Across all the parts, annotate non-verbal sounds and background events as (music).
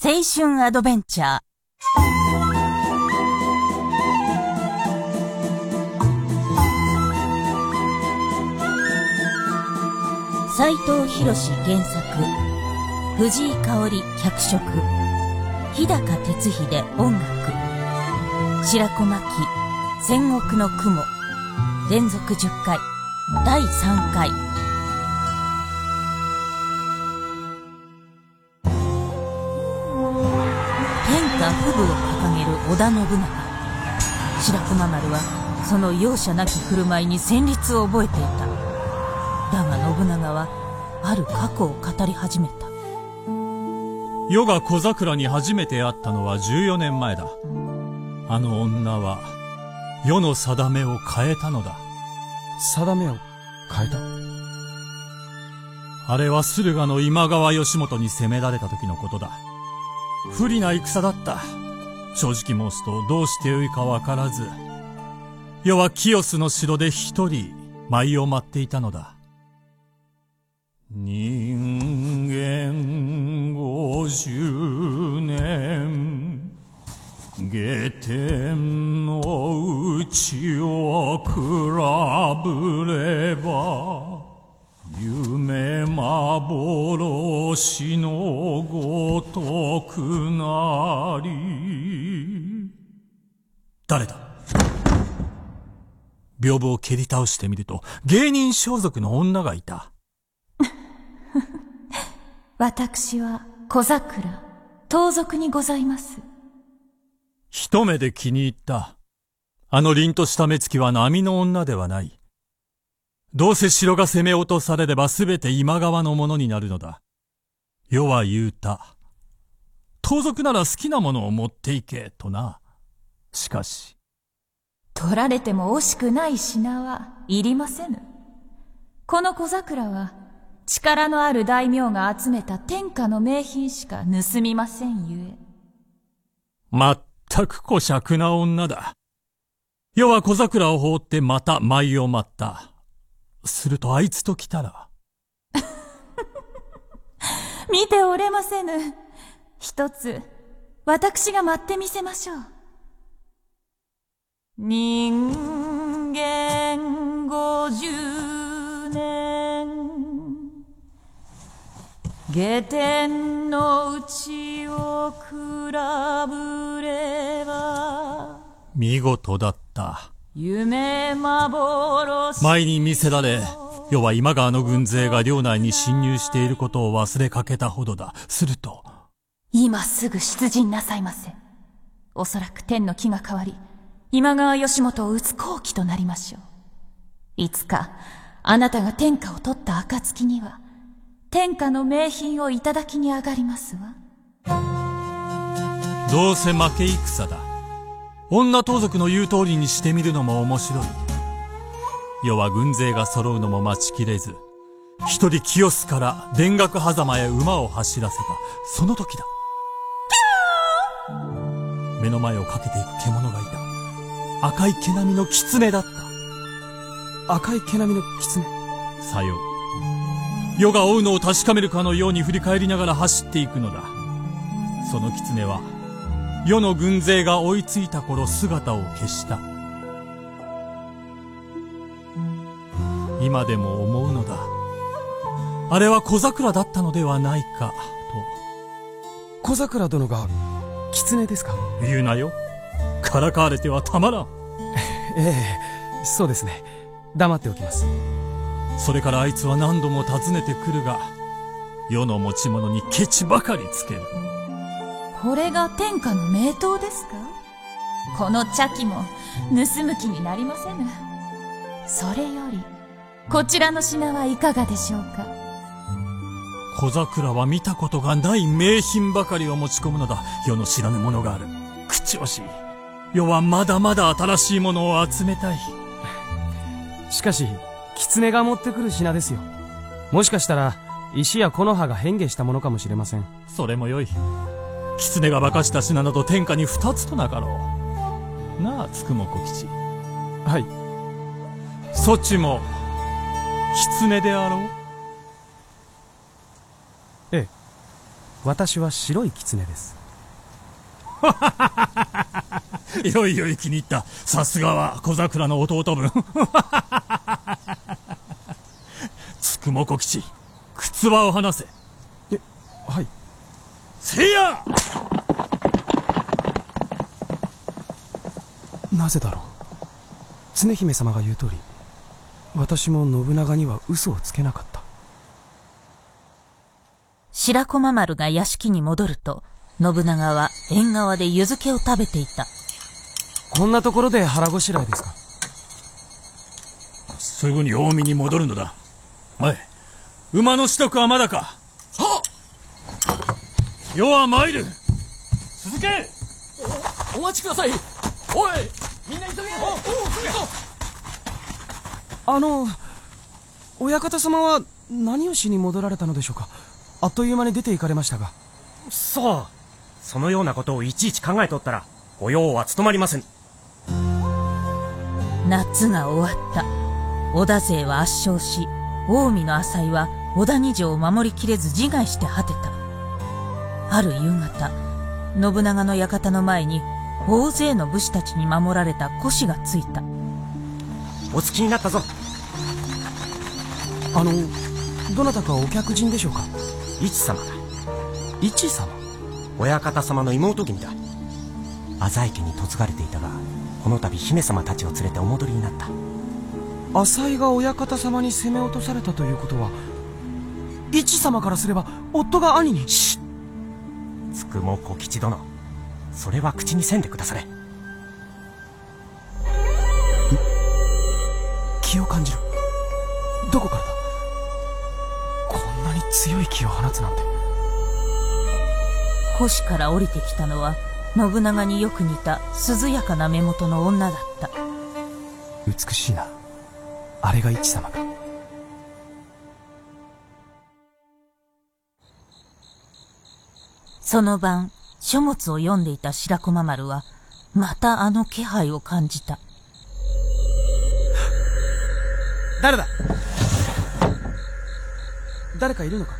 青春アドベンチャー。斉藤博原作。藤井香織脚色。日高哲秀音楽。白子巻戦国の雲。連続10回。第3回。武を掲げる織田信長。白駒丸はその容赦なき振る舞いに戦慄を覚えていた。だが信長はある過去を語り始めた。世が小桜に初めて会ったのは14年前だ。あの女は世の定めを変えたのだ。定めを変えた？あれは駿河の今川義元に攻められた時のことだ不利な戦だった。正直申すとどうしてよいかわからず、世は清須の城で一人舞を待っていたのだ。人間五十年、下天のうちを比べれば、夢幻のごとくなり。誰だ？屏風を蹴り倒してみると、芸人装束の女がいた。(laughs) 私は小桜盗賊にございます一目で気に入った。あの凛とした目つきは波の女ではない。どうせ城が攻め落とされればすべて今川のものになるのだ。世は言うた。盗賊なら好きなものを持っていけ、とな。しかし、取られても惜しくない品はいりませぬこの小桜は力のある大名が集めた天下の名品しか盗みませんゆえまったく小尺な女だ。世は小桜を放ってまた舞を待った。するとあいつと来たら、(laughs) 見ておれませぬ。一つ私が待ってみせましょう。人間五十年。下天のうちを比べれば。見事だった。夢幻前に見せられ、世は今川の軍勢が領内に侵入していることを忘れかけたほどだ。すると、今すぐ出陣なさいませ。おそらく天の気が変わり今川義元を討つ好機となりましょう。いつかあなたが天下を取った暁には天下の名品をいただきに上がりますわ。どうせ負け戦だ。女盗賊の言う通りにしてみるのも面白い。世は軍勢が揃うのも待ちきれず、一人清須から田楽狭間へ馬を走らせた。その時だ。目の前をかけていく獣がいた。赤い毛並みの狐だった。赤い毛並みの狐さよう。世が追うのを確かめるかのように振り返りながら走っていくのだ。その狐は、世の軍勢が追いついた頃姿を消した。今でも思うのだ。あれは小桜だったのではないか、小桜殿が狐ですか？と言うなよ。からかわれてはたまらん。ええそうですね黙っておきますそれからあいつは何度も訪ねてくるが、世の持ち物にケチばかりつける。これが天下の名刀ですか？この茶器も盗む気になりませぬそれよりこちらの品はいかがでしょうか？小桜は見たことがない名品ばかりを持ち込むのだ。世の知らぬものがある。口惜しい。世はまだまだ新しいものを集めたい。しかし狐が持ってくる品ですよもしかしたら石や木の葉が変化したものかもしれませんそれもよい。狐が化かした品など天下に二つとなかろう。なあ、つくも小吉。はいそちも、狐であろう？私は白い狐です (laughs) よいよい気に入った。さすがは小桜の弟分。(laughs) つくもこ吉、靴輪を離せ。えはいせいや!なぜだろう常姫様が言う通り私も信長には嘘をつけなかった。白駒丸が屋敷に戻ると、信長は縁側で湯漬けを食べていた。こんなところで腹ごしらえですか？すぐに近江に戻るのだ。おい、馬の支度はまだか？は世は参る続けお待ちくださいおいみんな急げおおあの親方様は何をしに戻られたのでしょうか？あっという間に出て行かれましたがそう。そのようなことをいちいち考えとったら、御用は務まりません。夏が終わった。織田勢は圧勝し、近江の浅井は織田二条を守りきれず自害して果てた。ある夕方、信長の館の前に大勢の武士たちに守られた古紙がついた。お着きになったぞ。あのどなたかお客人でしょうか？一様だ。一様？親方様の妹君だ。浅井家に嫁がれていたが、この度姫様たちを連れてお戻りになった。浅井が親方様に攻め落とされたということは一様からすれば夫が兄につくも小吉殿。それは口にせんでくだされ。気を感じるどこからだ？こんなに強い気を放つなんて星から降りてきたのは、信長によく似た涼やかな目元の女だった。美しいなあれが一様かその晩、書物を読んでいた白駒丸は、またあの気配を感じた。誰だ？誰かいるのか？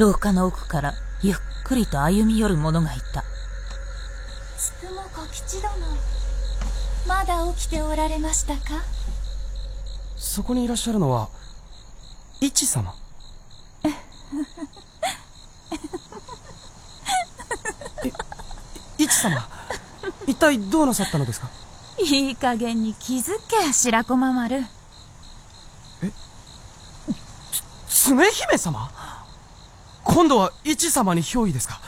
廊下の奥からゆっくりと歩み寄る者がいた。つくも小吉殿まだ起きておられましたか？そこにいらっしゃるのは一様え一様一体どうなさったのですか？いい加減に気づけ、白駒丸。常姫様？今度は一様に憑依ですか？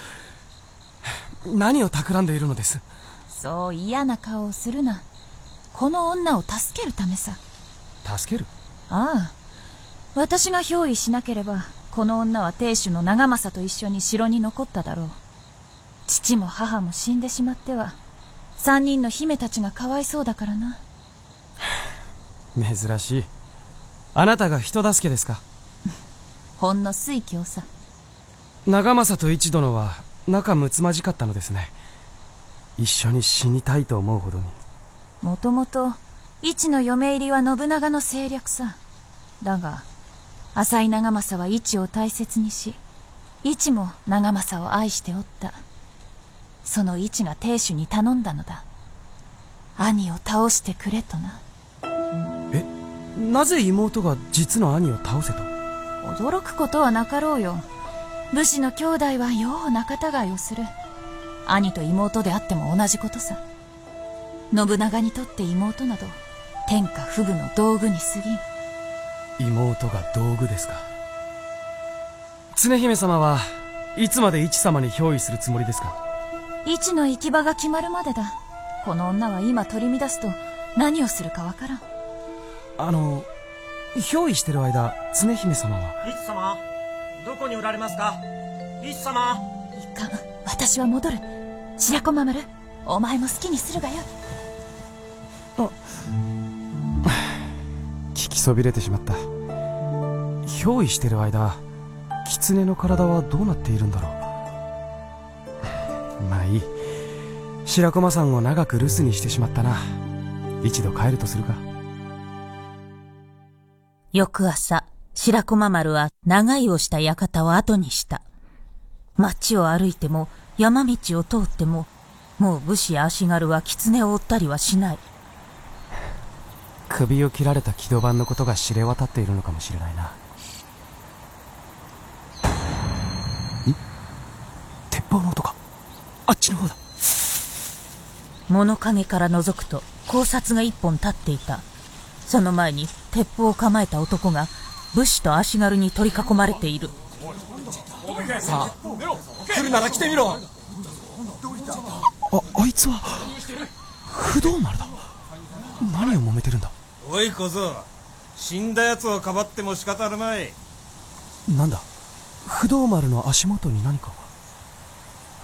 何を企んでいるのです？そう嫌な顔をするな。この女を助けるためさ。助ける？ああ。私が憑依しなければ、この女は亭主の長政と一緒に城に残っただろう。父も母も死んでしまっては、三人の姫たちがかわいそうだからな。珍しいあなたが人助けですか？ほんの水郷さ。長政と一殿は仲睦まじかったのですね一緒に死にたいと思うほどにもともと、一の嫁入りは信長の政略さ。だが、浅井長政は一を大切にし、一も長政を愛しておった。その一が亭主に頼んだのだ。兄を倒してくれとな。えなぜ妹が実の兄を倒せと？驚くことはなかろうよ。武士の兄弟はよう仲違いをする。兄と妹であっても同じことさ。信長にとって妹など、天下不武の道具に過ぎん。妹が道具ですか？常姫様はいつまで一様に憑依するつもりですか？一の行き場が決まるまでだ。この女は今取り乱すと何をするかわからん。あの憑依してる間常姫様は？一様、どこにおられますか？一様。いかん。私は戻る。白駒丸、お前も好きにするがよい。聞きそびれてしまった憑依してる間狐の体はどうなっているんだろう？まあいい白駒さんを長く留守にしてしまったな一度帰るとするか翌朝、白駒丸は長居をした館を後にした。街を歩いても山道を通っても、もう武士や足軽は狐を追ったりはしない。首を切られた木戸番のことが知れ渡っているのかもしれないな。ん鉄砲の音か。あっちの方だ。物陰から覗くと考察が一本立っていた。その前に鉄砲を構えた男が武士と足軽に取り囲まれている。さあ、来るなら来てみろあ、あいつは、不動丸だ。何を揉めてるんだおい小僧死んだ奴をかばっても仕方あるまいなんだ不動丸の足元に何か？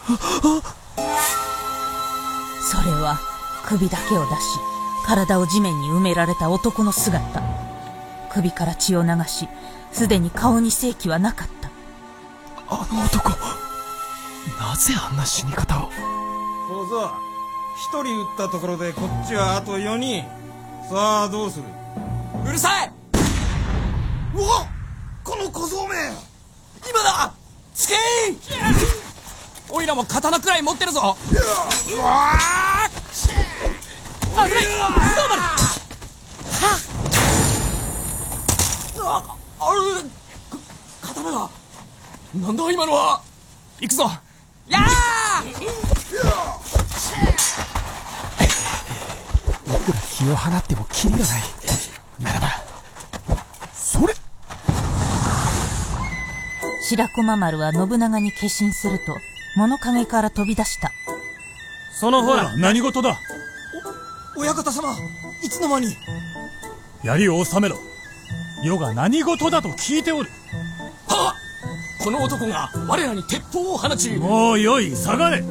それは首だけを出し体を地面に埋められた男の姿。首から血を流しすでに顔に正気はなかった。あの男なぜあんな死に方を？小僧一人撃ったところでこっちはあと4人。さあどうする？うるさい！うわこの小僧め！今だ！つけいおいらも刀くらい持ってるぞ。うわあ危ない。どうなるああれ刀がなんだ今のは。行くぞ。やあいくら気を放ってもキリがない。ならばそれ。白駒丸は信長に化身すると物陰から飛び出した。そのほら。何事だ。親方様いつの間に。槍を収めろ。余が何事だと聞いておる。はっ。この男が我らに鉄砲を放ち。もうよい下がれ。え？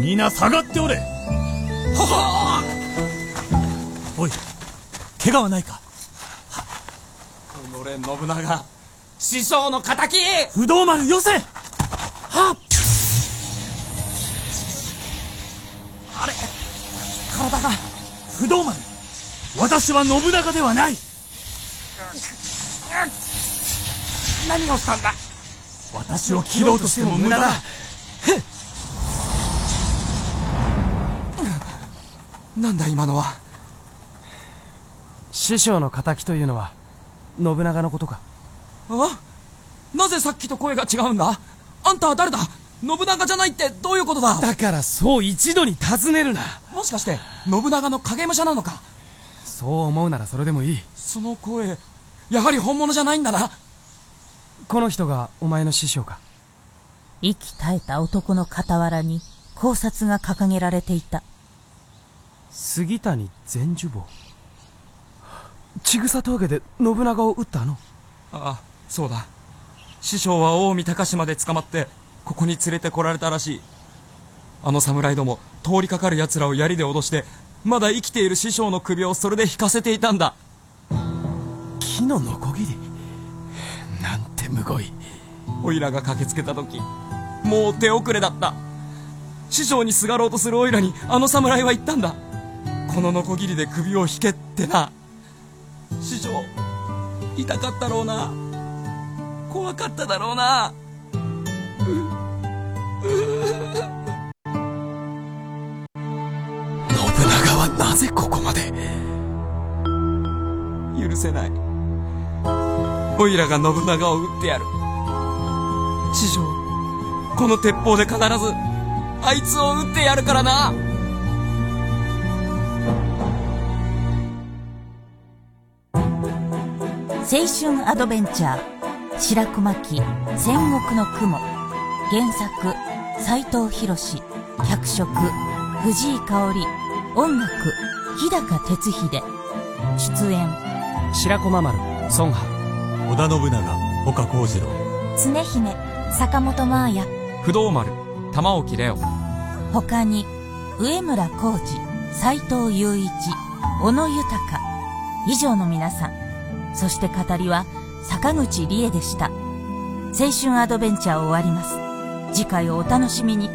皆下がっておれ。ははおい怪我はないか。己信長師匠の敵。不動丸よせ私は信長ではない。何をしたんだ？私を切ろうとしても無駄だ。なんだ今のは？師匠の敵というのは信長のことか？あ？なぜさっきと声が違うんだ？あんたは誰だ？信長じゃないってどういうことだ？だからそう一度に尋ねるな。もしかして信長の影武者なのか？そう思うならそれでもいい。その声やはり本物じゃないんだな。この人がお前の師匠か。息絶えた男の傍らに考察が掲げられていた。杉谷善寿坊。千草峠で信長を撃ったあの？ああそうだ。師匠は近江高島で捕まってここに連れてこられたらしい。あの侍ども通りかかる奴らを槍で脅してまだ生きている師匠の首をそれで引かせていたんだ。木のノコギリ。なんてむごい。オイラが駆けつけた時もう手遅れだった。師匠にすがろうとするオイラにあの侍は言ったんだ。このノコギリで首を引けってな。師匠痛かったろうな。怖かっただろうな。信なぜここまで？許せない。オイラが信長を撃ってやる。師匠この鉄砲で必ずあいつを撃ってやるからな。青春アドベンチャー白熊記戦国の雲。原作斎藤博脚色藤井香織。音楽日高哲秀。出演。白駒丸孫波。織田信長岡幸次郎。常姫坂本真綾。不動丸玉置レオ他に上村浩二斎藤雄一小野豊。以上の皆さん。そして語りは坂口理恵でした。青春アドベンチャーを終わります。次回をお楽しみに